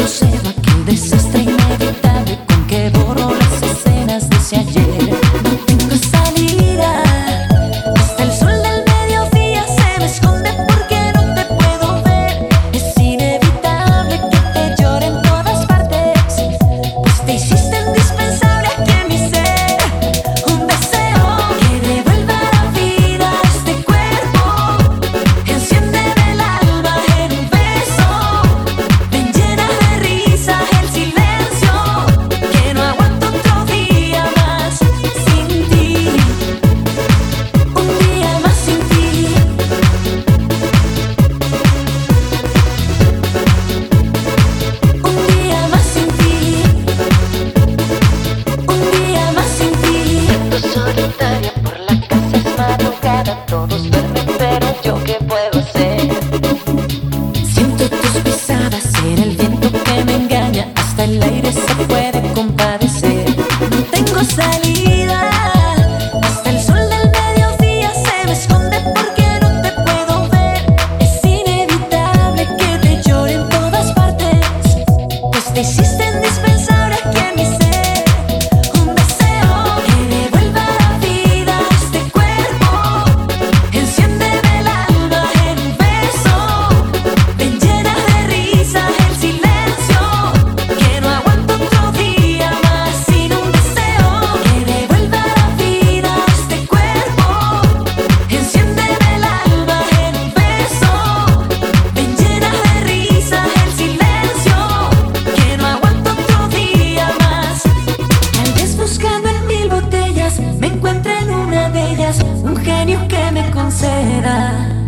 Eu céu Un genio que me conceda